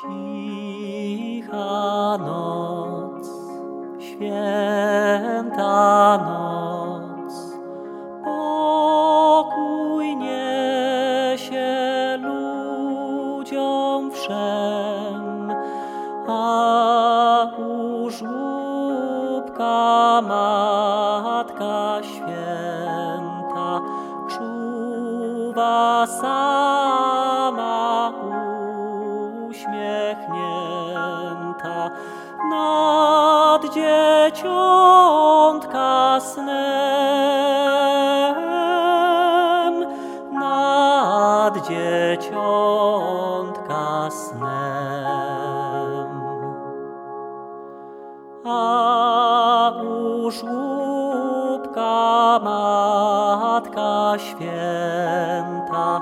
Cicha noc, święta noc, pokój niesie ludziom wszem, a u żłóbka Matka Święta czuwa sama dzieciątka snem, nad dzieciątka snem. A u żłóbka Matka Święta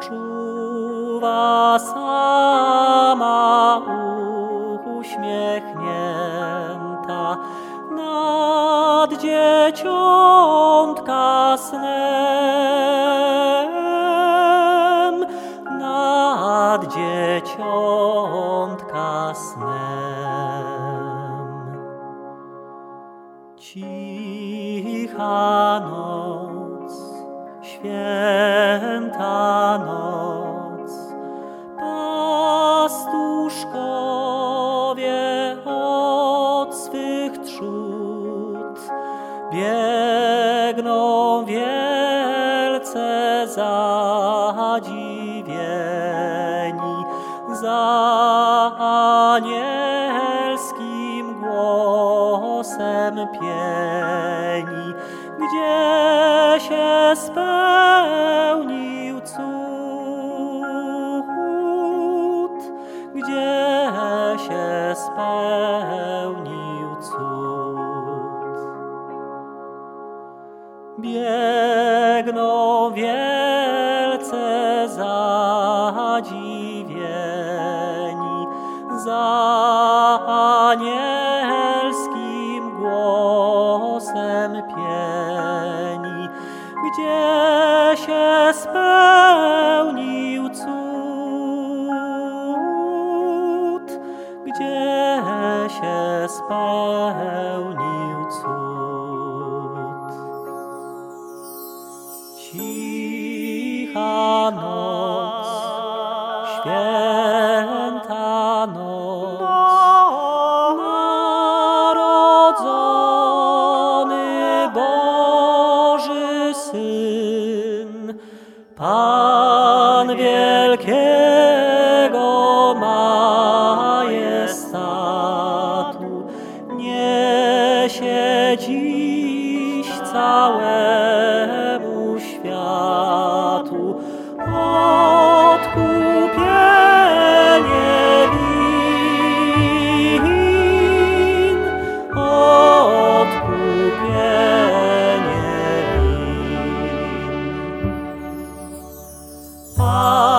czuwa sama uśmiechnięta nad dzieciątka snem, nad dzieciątka snem. Cicha noc, święta noc, wielce zadziwieni za anielskim głosem pieni, gdzie się spełnił cud, gdzie się spełnił cud. Biegną wielce zadziwieni za anielskim głosem pieni, gdzie się spełnił cud, gdzie się spełnił cud. Święta noc, święta noc, narodzony Boży Syn, Pan. 花。